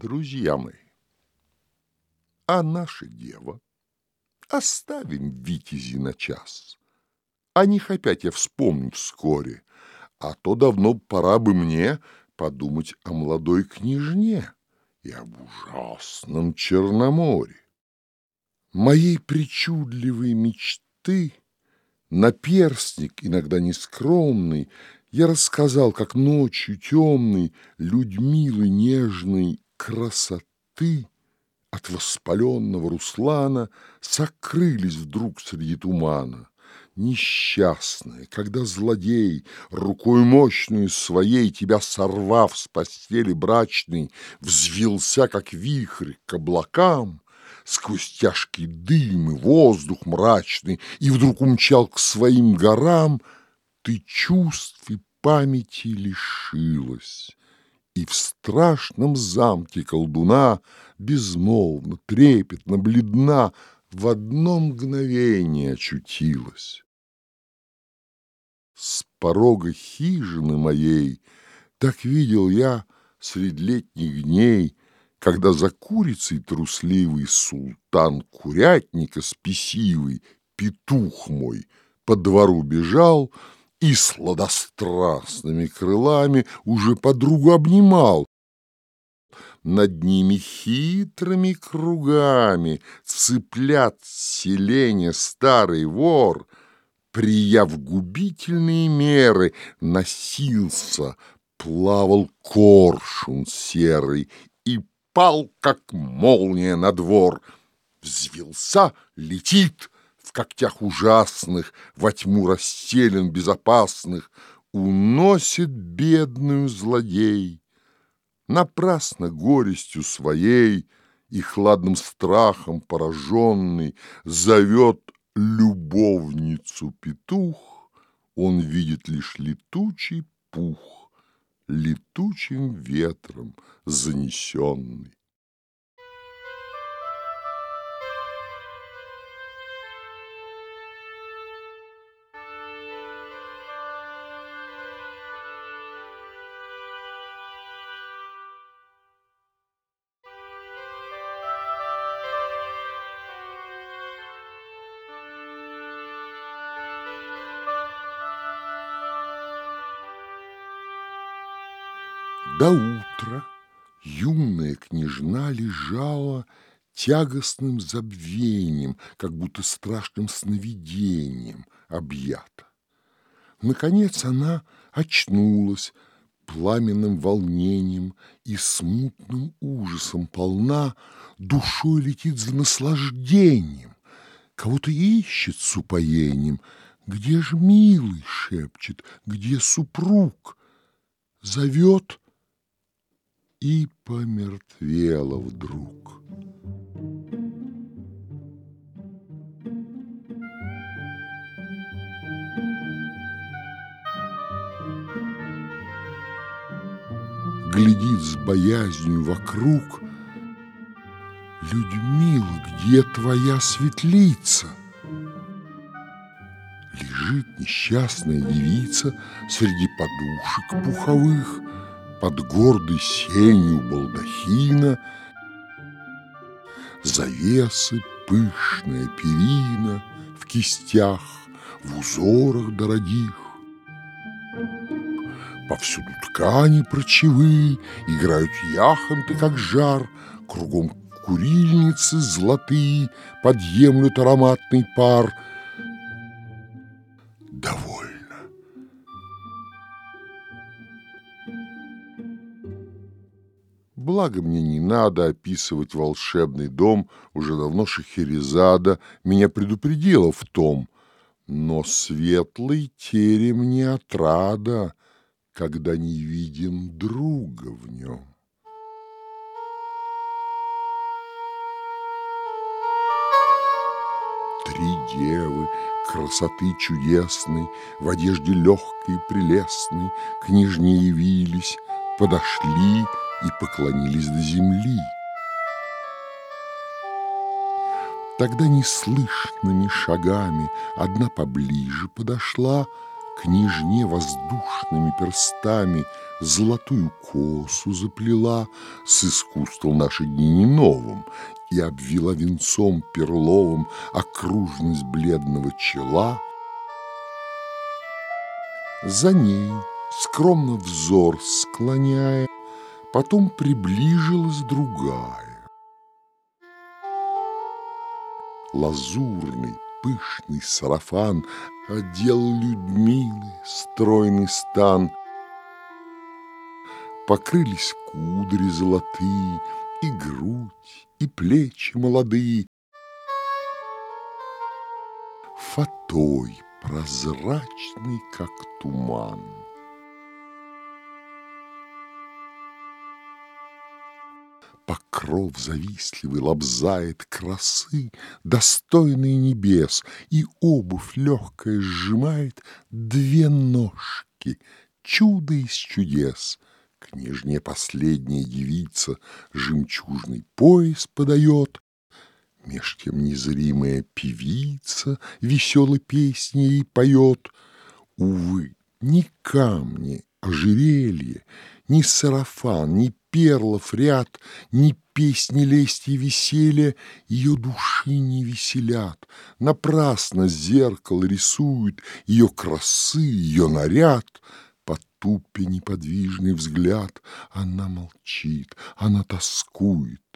друзья мои, а наша дева оставим витязи на час. О них опять я вспомню вскоре, а то давно пора бы мне подумать о молодой княжне и об ужасном Черноморе. Моей причудливой мечты наперстник, иногда нескромный, я рассказал, как ночью темной, Людмилы нежной красоты От воспаленного Руслана Сокрылись вдруг среди тумана. Несчастная, когда злодей, Рукой мощную своей Тебя сорвав с постели брачной, Взвился, как вихрь, к облакам, Сквозь тяжкий дым и воздух мрачный, И вдруг умчал к своим горам — ты чувств и памяти лишилась, И в страшном замке колдуна Безмолвно, трепетно, бледна В одно мгновение очутилась. С порога хижины моей Так видел я средь летних дней, Когда за курицей трусливый Султан курятника спесивый, Петух мой, по двору бежал — и сладострастными крылами уже подругу обнимал. Над ними хитрыми кругами цыплят селения старый вор, Прияв губительные меры, носился, плавал коршун серый И пал, как молния на двор. Взвелся, летит — в когтях ужасных, во тьму расселен безопасных, уносит бедную злодей. Напрасно горестью своей и хладным страхом пораженный зовет любовницу петух, он видит лишь летучий пух, летучим ветром занесенный. До утра юная княжна лежала тягостным забвением, как будто страшным сновидением объята. Наконец она очнулась пламенным волнением и смутным ужасом полна, душой летит за наслаждением, кого-то ищет с упоением. Где ж милый шепчет, где супруг? Зовет и помертвела вдруг. Глядит с боязнью вокруг. Людмила, где твоя светлица? Лежит несчастная девица Среди подушек пуховых, под гордой сенью балдахина, Завесы, пышная перина в кистях, в узорах дорогих. Повсюду ткани прочевые, играют яхонты, как жар, Кругом курильницы золотые подъемлют ароматный пар. Благо мне не надо описывать волшебный дом, уже давно Шахерезада меня предупредила в том, но светлый терем не отрада, когда не видим друга в нем. Три девы красоты чудесной, В одежде легкой и прелестной, К княжне явились, подошли и поклонились до земли. Тогда неслышными шагами одна поближе подошла, к княжне воздушными перстами Золотую косу заплела С искусством наши дни не новым И обвела венцом перловым Окружность бледного чела. За ней, скромно взор склоняя, Потом приближилась другая. Лазурный, пышный сарафан Одел Людмилы стройный стан. Покрылись кудри золотые, И грудь, и плечи молодые. Фатой прозрачный, как туман. Покров завистливый лобзает красы, Достойные небес, и обувь легкая сжимает Две ножки, чудо из чудес. Княжне последняя девица Жемчужный пояс подает, Меж тем незримая певица Веселой песни ей поет. Увы, ни камни, ожерелье, Ни сарафан, ни перлов ряд, Ни песни лести и веселья Ее души не веселят. Напрасно зеркало рисует Ее красы, ее наряд. Потупя неподвижный взгляд, Она молчит, она тоскует.